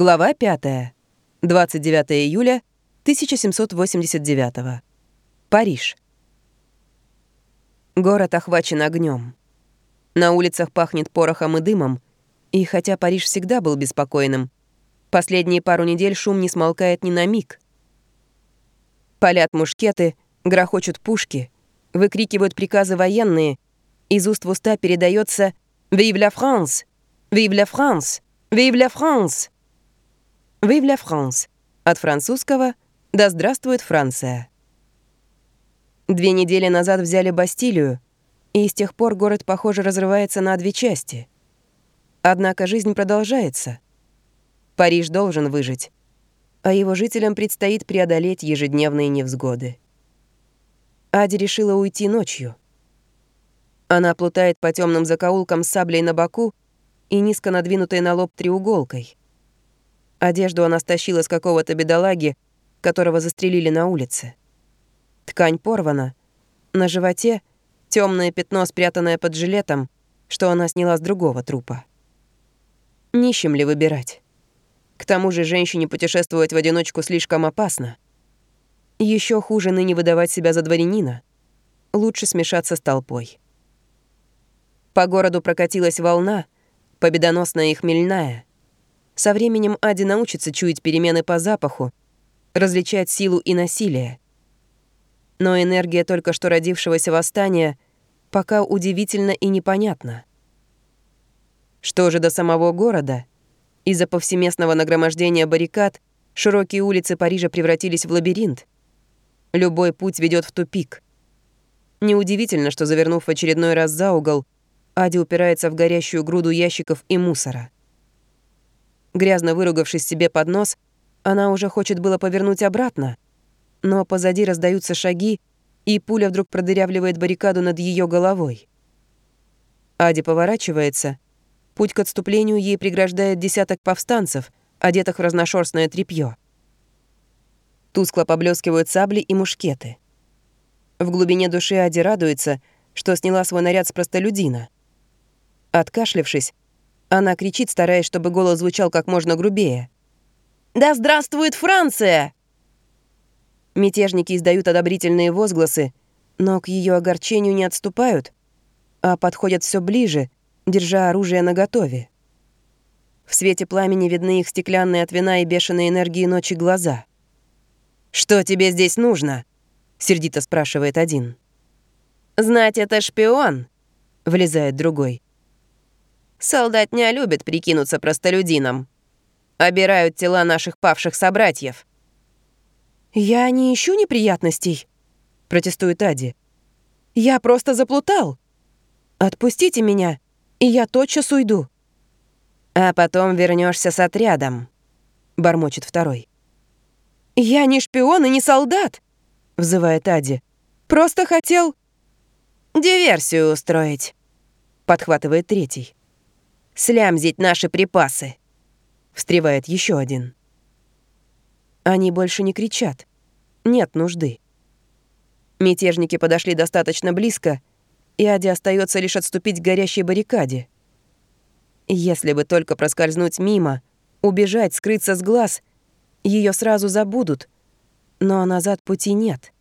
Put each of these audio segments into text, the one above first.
Глава 5. 29 июля 1789. Париж. Город охвачен огнем. На улицах пахнет порохом и дымом, и хотя Париж всегда был беспокойным, последние пару недель шум не смолкает ни на миг. Палят мушкеты, грохочут пушки, выкрикивают приказы военные, из уст в уста передается «Vive la France! Vive la France! Vive la France!» «Vive la France» от французского «Да здравствует Франция». Две недели назад взяли Бастилию, и с тех пор город, похоже, разрывается на две части. Однако жизнь продолжается. Париж должен выжить, а его жителям предстоит преодолеть ежедневные невзгоды. Ади решила уйти ночью. Она плутает по темным закоулкам с саблей на боку и низко надвинутой на лоб треуголкой. Одежду она стащила с какого-то бедолаги, которого застрелили на улице. Ткань порвана. На животе темное пятно, спрятанное под жилетом, что она сняла с другого трупа. Нищим ли выбирать? К тому же женщине путешествовать в одиночку слишком опасно. Еще хуже ныне выдавать себя за дворянина. Лучше смешаться с толпой. По городу прокатилась волна, победоносная и хмельная — со временем Ади научится чуять перемены по запаху, различать силу и насилие. Но энергия только что родившегося восстания пока удивительно и непонятна. Что же до самого города? Из-за повсеместного нагромождения баррикад широкие улицы Парижа превратились в лабиринт. Любой путь ведет в тупик. Неудивительно, что, завернув в очередной раз за угол, Ади упирается в горящую груду ящиков и мусора. Грязно выругавшись себе под нос, она уже хочет было повернуть обратно, но позади раздаются шаги, и пуля вдруг продырявливает баррикаду над ее головой. Ади поворачивается. Путь к отступлению ей преграждает десяток повстанцев, одетых в разношерстное тряпье. Тускло поблескивают сабли и мушкеты. В глубине души Ади радуется, что сняла свой наряд с простолюдина. Откашлившись, она кричит, стараясь, чтобы голос звучал как можно грубее. «Да здравствует Франция!» Мятежники издают одобрительные возгласы, но к ее огорчению не отступают, а подходят все ближе, держа оружие наготове. В свете пламени видны их стеклянные от вина и бешеной энергии ночи глаза. «Что тебе здесь нужно?» — сердито спрашивает один. «Знать, это шпион», — влезает другой. Солдатня любит прикинуться простолюдином. Обирают тела наших павших собратьев». «Я не ищу неприятностей», — протестует Ади. «Я просто заплутал. Отпустите меня, и я тотчас уйду». «А потом вернешься с отрядом», — бормочет второй. «Я не шпион и не солдат», — взывает Ади. «Просто хотел...» «Диверсию устроить», — подхватывает третий слямзить наши припасы!» Встревает еще один. Они больше не кричат. Нет нужды. Мятежники подошли достаточно близко, и Аде остается лишь отступить к горящей баррикаде. Если бы только проскользнуть мимо, убежать, скрыться с глаз, ее сразу забудут, но назад пути нет.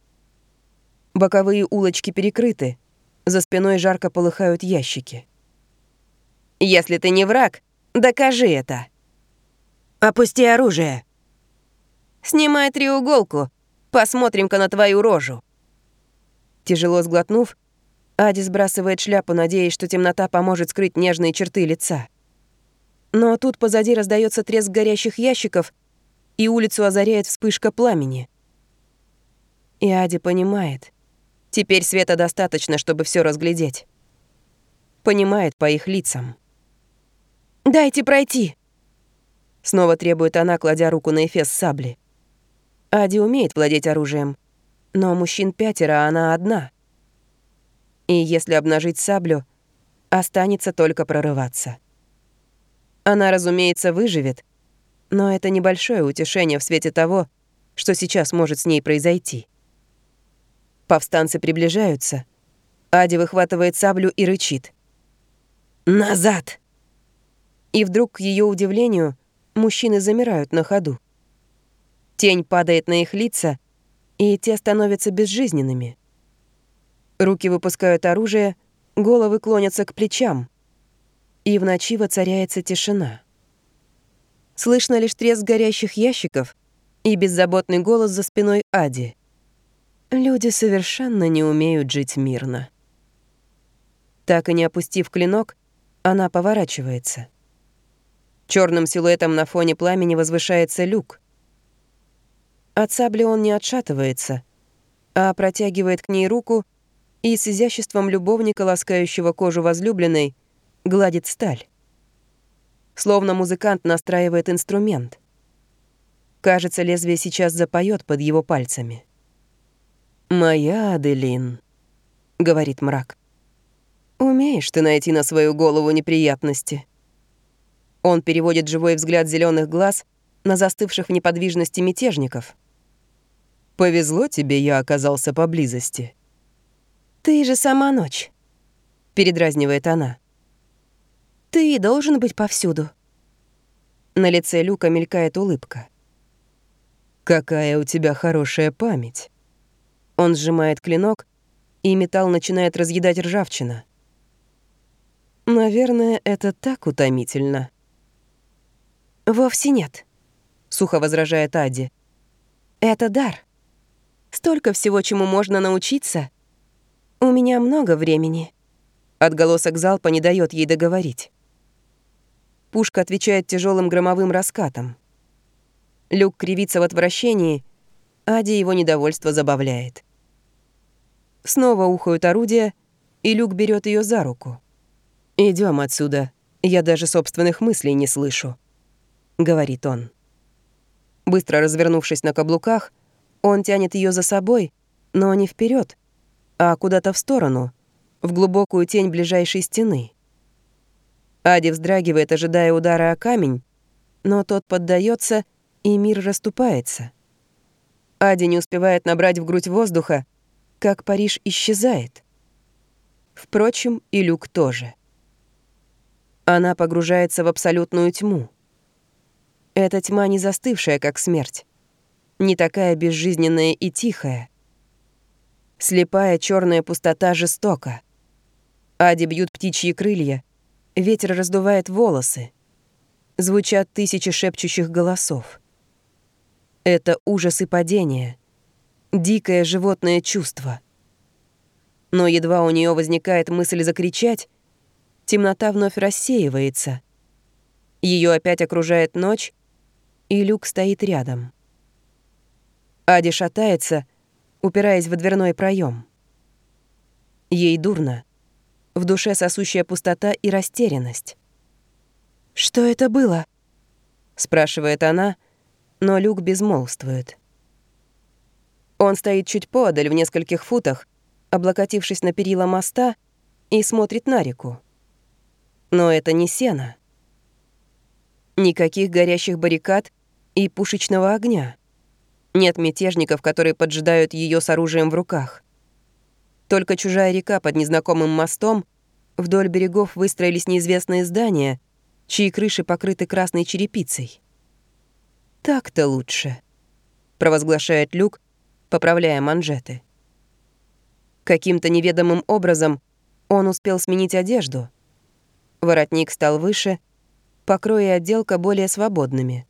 Боковые улочки перекрыты, за спиной жарко полыхают ящики. Если ты не враг, докажи это. Опусти оружие. Снимай треуголку. Посмотрим-ка на твою рожу. Тяжело сглотнув, Ади сбрасывает шляпу, надеясь, что темнота поможет скрыть нежные черты лица. Но тут позади раздается треск горящих ящиков, и улицу озаряет вспышка пламени. И Ади понимает. Теперь света достаточно, чтобы все разглядеть. Понимает по их лицам. «Дайте пройти!» Снова требует она, кладя руку на эфес сабли. Ади умеет владеть оружием, но мужчин пятеро, а она одна. И если обнажить саблю, останется только прорываться. Она, разумеется, выживет, но это небольшое утешение в свете того, что сейчас может с ней произойти. Повстанцы приближаются. Ади выхватывает саблю и рычит. «Назад!» И вдруг, к ее удивлению, мужчины замирают на ходу. Тень падает на их лица, и те становятся безжизненными. Руки выпускают оружие, головы клонятся к плечам. И в ночи воцаряется тишина. Слышно лишь треск горящих ящиков и беззаботный голос за спиной Ади. Люди совершенно не умеют жить мирно. Так и не опустив клинок, она поворачивается. Черным силуэтом на фоне пламени возвышается люк. От сабли он не отшатывается, а протягивает к ней руку и с изяществом любовника, ласкающего кожу возлюбленной, гладит сталь. Словно музыкант настраивает инструмент. Кажется, лезвие сейчас запоет под его пальцами. «Моя Аделин», — говорит мрак. «Умеешь ты найти на свою голову неприятности?» Он переводит живой взгляд зеленых глаз на застывших в неподвижности мятежников. «Повезло тебе, я оказался поблизости». «Ты же сама ночь», — передразнивает она. «Ты должен быть повсюду». На лице Люка мелькает улыбка. «Какая у тебя хорошая память». Он сжимает клинок, и металл начинает разъедать ржавчина. Наверное, это так утомительно. «Вовсе нет», — сухо возражает Ади. «Это дар. Столько всего, чему можно научиться. У меня много времени». Отголосок залпа не дает ей договорить. Пушка отвечает тяжелым громовым раскатом. Люк кривится в отвращении, Ади его недовольство забавляет. Снова ухают орудия, и Люк берет ее за руку. Идем отсюда. Я даже собственных мыслей не слышу. — говорит он. Быстро развернувшись на каблуках, он тянет ее за собой, но не вперед, а куда-то в сторону, в глубокую тень ближайшей стены. Ади вздрагивает, ожидая удара о камень, но тот поддается, и мир расступается. Ади не успевает набрать в грудь воздуха, как Париж исчезает. Впрочем, и Люк тоже. Она погружается в абсолютную тьму. Эта тьма не застывшая, как смерть. Не такая безжизненная и тихая. Слепая черная пустота жестока. Ади бьют птичьи крылья, ветер раздувает волосы. Звучат тысячи шепчущих голосов. Это ужас и падение. Дикое животное чувство. Но едва у нее возникает мысль закричать, темнота вновь рассеивается. Ее опять окружает ночь, и Люк стоит рядом. Ади шатается, упираясь в дверной проем. Ей дурно. В душе сосущая пустота и растерянность. «Что это было?» — спрашивает она, но Люк безмолвствует. Он стоит чуть подаль, в нескольких футах, облокотившись на перила моста, и смотрит на реку. Но это не сено. Никаких горящих баррикад и пушечного огня. Нет мятежников, которые поджидают ее с оружием в руках. Только чужая река под незнакомым мостом, вдоль берегов выстроились неизвестные здания, чьи крыши покрыты красной черепицей. «Так-то лучше», — провозглашает Люк, поправляя манжеты. Каким-то неведомым образом он успел сменить одежду. Воротник стал выше, покрой и отделка более свободными.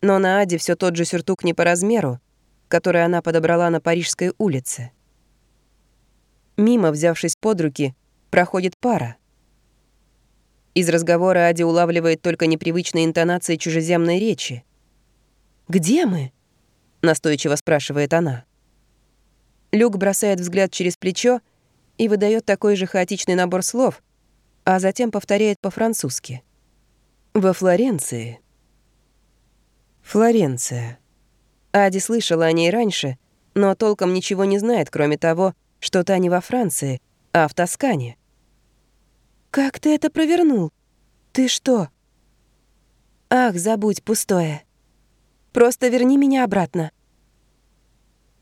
Но на Аде все тот же сюртук не по размеру, который она подобрала на Парижской улице. Мимо, взявшись под руки, проходит пара. Из разговора Ади улавливает только непривычные интонации чужеземной речи. «Где мы?» — настойчиво спрашивает она. Люк бросает взгляд через плечо и выдает такой же хаотичный набор слов, а затем повторяет по-французски. «Во Флоренции». Флоренция. Ади слышала о ней раньше, но толком ничего не знает, кроме того, что та не во Франции, а в Тоскане. «Как ты это провернул? Ты что?» «Ах, забудь, пустое. Просто верни меня обратно».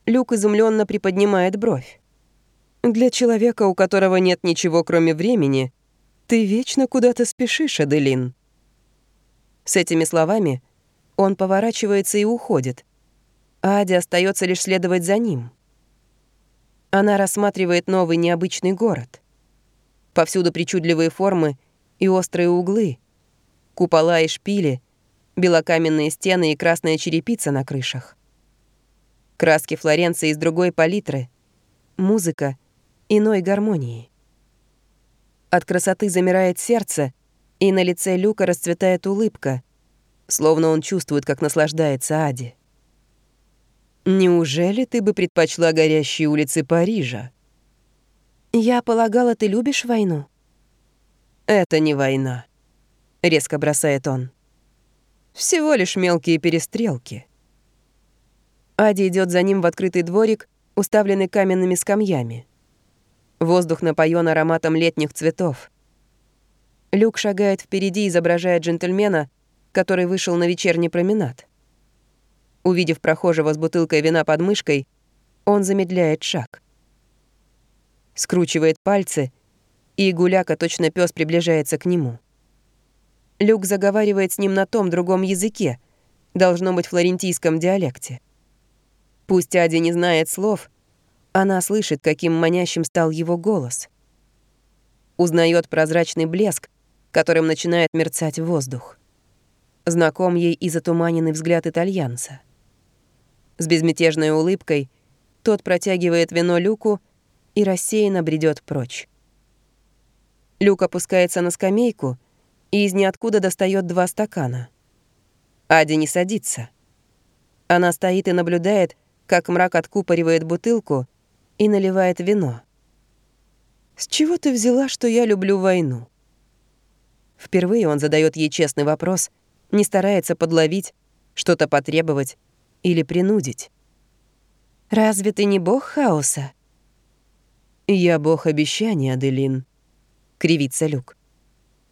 Люк изумленно приподнимает бровь. «Для человека, у которого нет ничего, кроме времени, ты вечно куда-то спешишь, Аделин». С этими словами он поворачивается и уходит, а остается лишь следовать за ним. Она рассматривает новый необычный город. Повсюду причудливые формы и острые углы, купола и шпили, белокаменные стены и красная черепица на крышах. Краски Флоренции из другой палитры, музыка иной гармонии. От красоты замирает сердце, и на лице Люка расцветает улыбка, словно он чувствует, как наслаждается Ади. «Неужели ты бы предпочла горящие улицы Парижа?» «Я полагала, ты любишь войну?» «Это не война», — резко бросает он. «Всего лишь мелкие перестрелки». Ади идет за ним в открытый дворик, уставленный каменными скамьями. Воздух напоен ароматом летних цветов. Люк шагает впереди, изображая джентльмена, который вышел на вечерний променад. Увидев прохожего с бутылкой вина под мышкой, он замедляет шаг. Скручивает пальцы, и гуляка, точно пес, приближается к нему. Люк заговаривает с ним на том другом языке, должно быть флорентийском диалекте. Пусть Ади не знает слов, она слышит, каким манящим стал его голос. Узнает прозрачный блеск, которым начинает мерцать воздух. Знаком ей и затуманенный взгляд итальянца. С безмятежной улыбкой тот протягивает вино Люку и рассеянно бредет прочь. Люк опускается на скамейку и из ниоткуда достает два стакана. Ади не садится. Она стоит и наблюдает, как мрак откупоривает бутылку и наливает вино. «С чего ты взяла, что я люблю войну?» Впервые он задает ей честный вопрос, не старается подловить, что-то потребовать или принудить. «Разве ты не бог хаоса?» «Я бог обещаний, Аделин», — кривится Люк.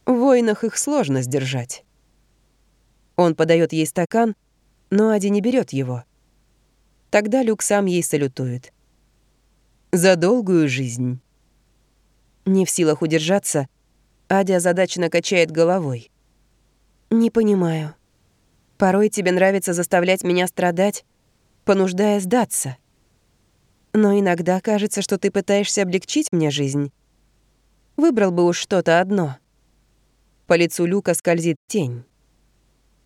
«В войнах их сложно сдержать». Он подает ей стакан, но Ади не берет его. Тогда Люк сам ей салютует за долгую жизнь. Не в силах удержаться, Адя озадаченно качает головой. «Не понимаю. Порой тебе нравится заставлять меня страдать, понуждая сдаться. Но иногда кажется, что ты пытаешься облегчить мне жизнь. Выбрал бы уж что-то одно». По лицу Люка скользит тень.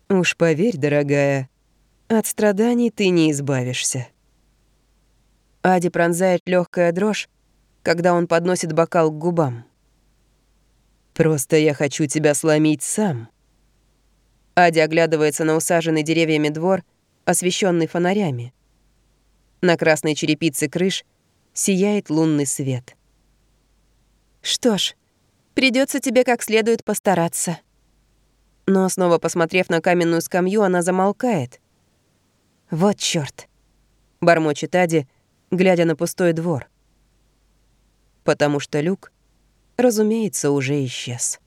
«Уж поверь, дорогая, от страданий ты не избавишься». Ади пронзает легкая дрожь, когда он подносит бокал к губам. «Просто я хочу тебя сломить сам». Ади оглядывается на усаженный деревьями двор, освещенный фонарями. На красной черепице крыш сияет лунный свет. «Что ж, придется тебе как следует постараться». Но снова посмотрев на каменную скамью, она замолкает. «Вот чёрт!» — бормочет Ади — глядя на пустой двор. Потому что люк, разумеется, уже исчез.